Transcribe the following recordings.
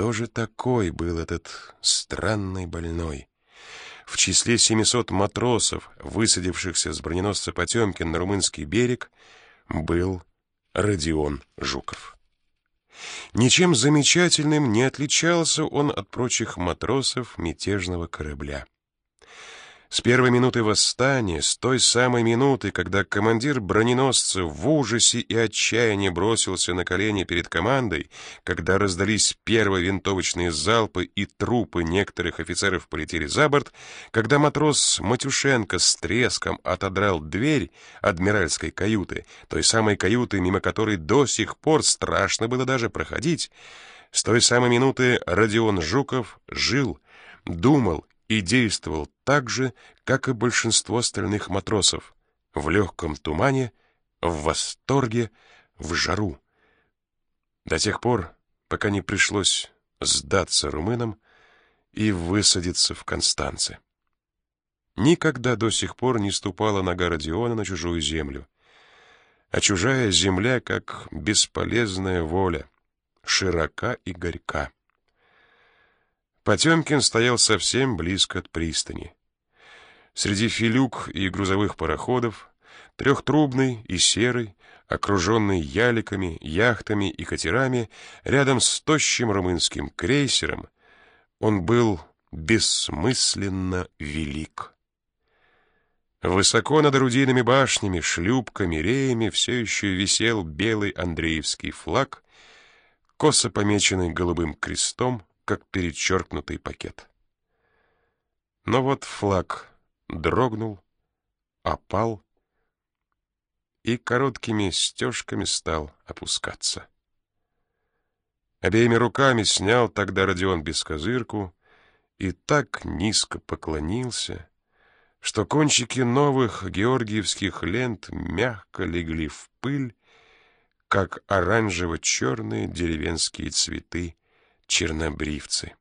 Кто же такой был этот странный больной? В числе 700 матросов, высадившихся с броненосца Потемкин на румынский берег, был Родион Жуков. Ничем замечательным не отличался он от прочих матросов мятежного корабля. С первой минуты восстания, с той самой минуты, когда командир броненосца в ужасе и отчаянии бросился на колени перед командой, когда раздались первые винтовочные залпы и трупы некоторых офицеров полетели за борт, когда матрос Матюшенко с треском отодрал дверь адмиральской каюты, той самой каюты, мимо которой до сих пор страшно было даже проходить, с той самой минуты Родион Жуков жил, думал и действовал так же, как и большинство остальных матросов, в легком тумане, в восторге, в жару. До тех пор, пока не пришлось сдаться румынам и высадиться в Констанце. Никогда до сих пор не ступала нога Родиона на чужую землю. А чужая земля, как бесполезная воля, широка и горька. Потемкин стоял совсем близко от пристани. Среди филюк и грузовых пароходов, трехтрубный и серый, окруженный яликами, яхтами и катерами, рядом с тощим румынским крейсером, он был бессмысленно велик. Высоко над орудийными башнями, шлюпками, реями все еще висел белый Андреевский флаг, косо помеченный голубым крестом, как перечеркнутый пакет. Но вот флаг дрогнул, опал и короткими стежками стал опускаться. Обеими руками снял тогда Родион бескозырку и так низко поклонился, что кончики новых георгиевских лент мягко легли в пыль, как оранжево-черные деревенские цветы чернобривцы.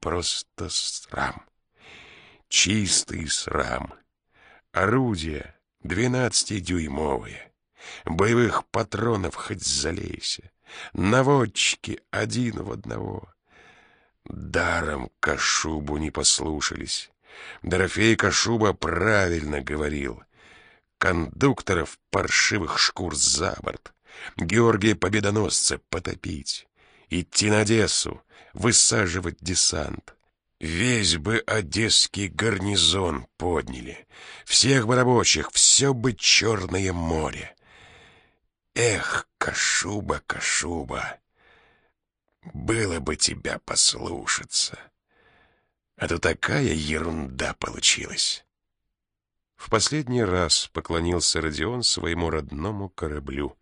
Просто срам. Чистый срам. Орудия двенадцатидюймовые. Боевых патронов хоть залейся. Наводчики один в одного. Даром Кашубу не послушались. Дорофей Кашуба правильно говорил. Кондукторов паршивых шкур за борт. Георгия Победоносца потопить идти на Одессу, высаживать десант. Весь бы одесский гарнизон подняли, всех бы рабочих, все бы Черное море. Эх, Кашуба, Кашуба, было бы тебя послушаться. А то такая ерунда получилась. В последний раз поклонился Родион своему родному кораблю.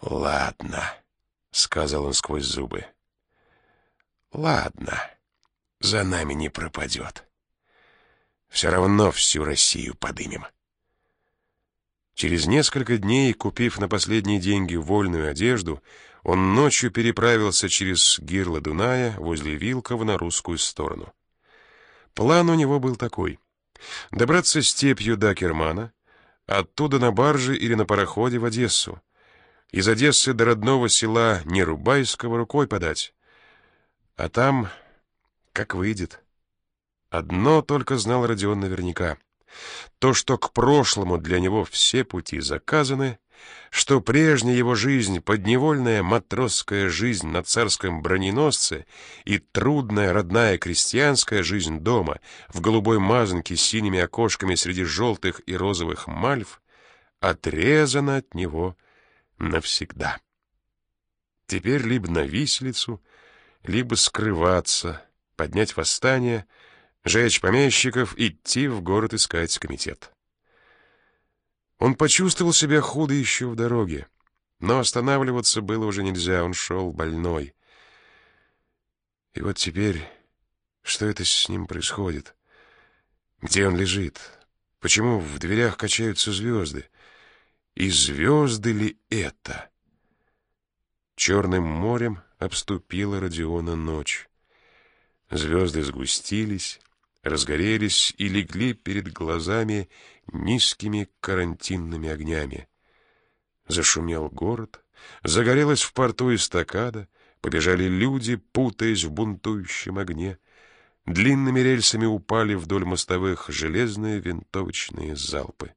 Ладно. — сказал он сквозь зубы. «Ладно, за нами не пропадет. Все равно всю Россию подымем». Через несколько дней, купив на последние деньги вольную одежду, он ночью переправился через гирло Дуная возле Вилкова на русскую сторону. План у него был такой — добраться степью до Кермана, оттуда на барже или на пароходе в Одессу, из Одессы до родного села Нерубайского рукой подать. А там как выйдет. Одно только знал Родион наверняка. То, что к прошлому для него все пути заказаны, что прежняя его жизнь, подневольная матросская жизнь на царском броненосце и трудная родная крестьянская жизнь дома в голубой мазанке с синими окошками среди желтых и розовых мальв, отрезана от него навсегда. Теперь либо на виселицу, либо скрываться, поднять восстание, жечь помещиков, идти в город искать комитет. Он почувствовал себя худо еще в дороге, но останавливаться было уже нельзя, он шел больной. И вот теперь, что это с ним происходит? Где он лежит? Почему в дверях качаются звезды? И звезды ли это? Черным морем обступила Родиона ночь. Звезды сгустились, разгорелись и легли перед глазами низкими карантинными огнями. Зашумел город, Загорелась в порту эстакада, побежали люди, путаясь в бунтующем огне. Длинными рельсами упали вдоль мостовых железные винтовочные залпы.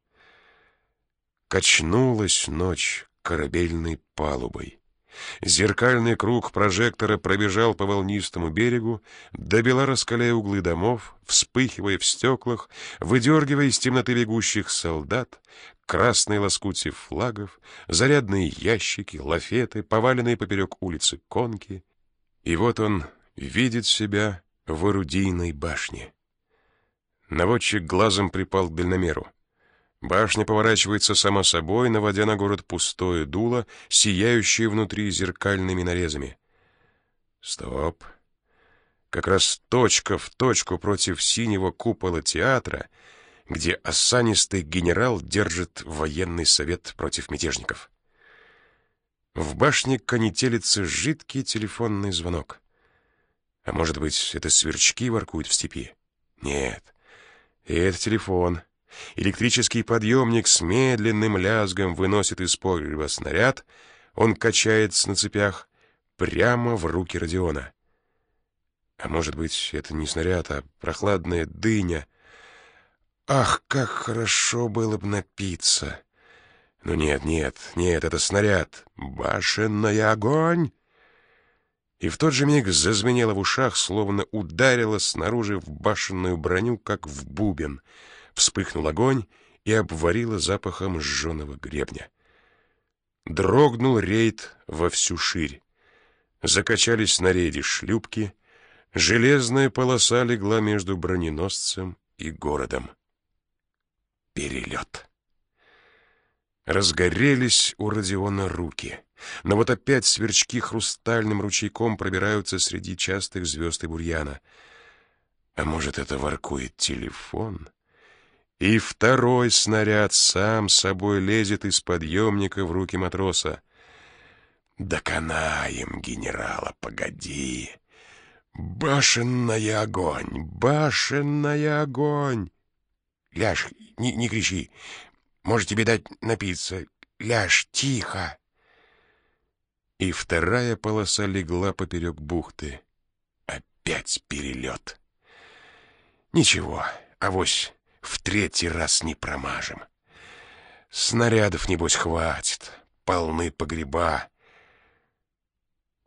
Качнулась ночь корабельной палубой. Зеркальный круг прожектора пробежал по волнистому берегу, добила раскаляя углы домов, вспыхивая в стеклах, выдергивая из темноты бегущих солдат, красные лоскути флагов, зарядные ящики, лафеты, поваленные поперек улицы конки. И вот он видит себя в орудийной башне. Наводчик глазом припал к дальномеру. Башня поворачивается сама собой, наводя на город пустое дуло, сияющее внутри зеркальными нарезами. Стоп. Как раз точка в точку против синего купола театра, где осанистый генерал держит военный совет против мятежников. В башне конетелится жидкий телефонный звонок. А может быть, это сверчки воркуют в степи? Нет, это телефон — Электрический подъемник с медленным лязгом выносит из погреба снаряд, он качается на цепях прямо в руки Родиона. А может быть, это не снаряд, а прохладная дыня. Ах, как хорошо было бы напиться! Но нет, нет, нет, это снаряд. Башенный огонь! И в тот же миг зазвенело в ушах, словно ударило снаружи в башенную броню, как в бубен — Вспыхнул огонь и обварило запахом сжженного гребня. Дрогнул рейд во всю ширь. Закачались на рейде шлюпки, железная полоса легла между броненосцем и городом. Перелет. Разгорелись у Родиона руки, но вот опять сверчки хрустальным ручейком пробираются среди частых звезд и бурьяна. А может, это воркует телефон? И второй снаряд сам собой лезет из подъемника в руки матроса. «Доконаем генерала, погоди! Башенный огонь! Башенный огонь!» «Ляж, не, не кричи! Может, тебе дать напиться? Ляж, тихо!» И вторая полоса легла поперек бухты. Опять перелет. «Ничего, авось в третий раз не промажем. Снарядов, небось, хватит, полны погреба.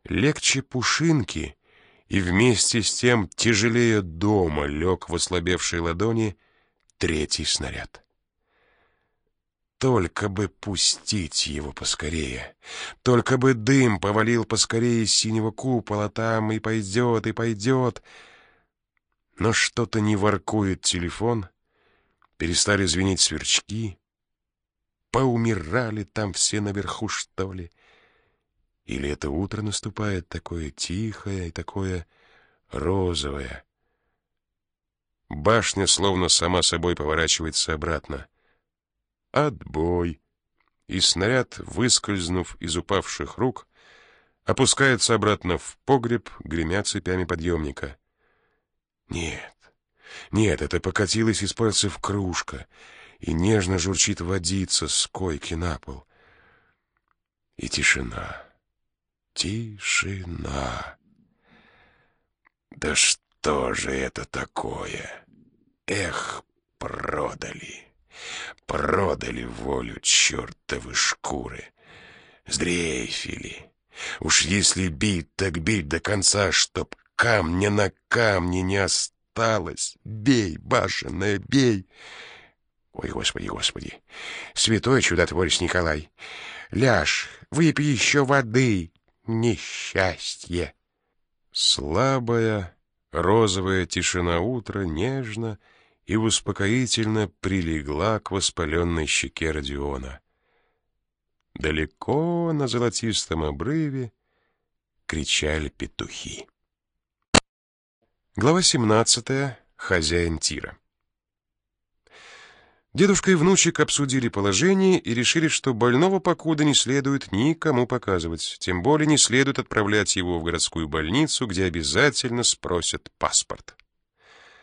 Легче пушинки, и вместе с тем тяжелее дома лег в ослабевшей ладони третий снаряд. Только бы пустить его поскорее, только бы дым повалил поскорее из синего купола, там и пойдет, и пойдет. Но что-то не воркует телефон — перестали звенеть сверчки, поумирали там все наверху, что ли? Или это утро наступает такое тихое и такое розовое? Башня словно сама собой поворачивается обратно. Отбой! И снаряд, выскользнув из упавших рук, опускается обратно в погреб, гремя цепями подъемника. Нет, нет, это покатилась из пальцев кружка, и нежно журчит водица с койки на пол. И тишина, тишина. Да что же это такое? Эх, продали, продали волю чертовы шкуры. Сдрейфили. Уж если бить, так бить до конца, чтоб камня на камне не осталось осталось. Бей, башенная, бей!» «Ой, господи, господи! Святой чудотворец Николай! Ляж, выпей еще воды! Несчастье!» Слабая розовая тишина утра нежно и успокоительно прилегла к воспаленной щеке Родиона. Далеко на золотистом обрыве кричали петухи. Глава 17. Хозяин тира. Дедушка и внучек обсудили положение и решили, что больного покуда не следует никому показывать, тем более не следует отправлять его в городскую больницу, где обязательно спросят паспорт.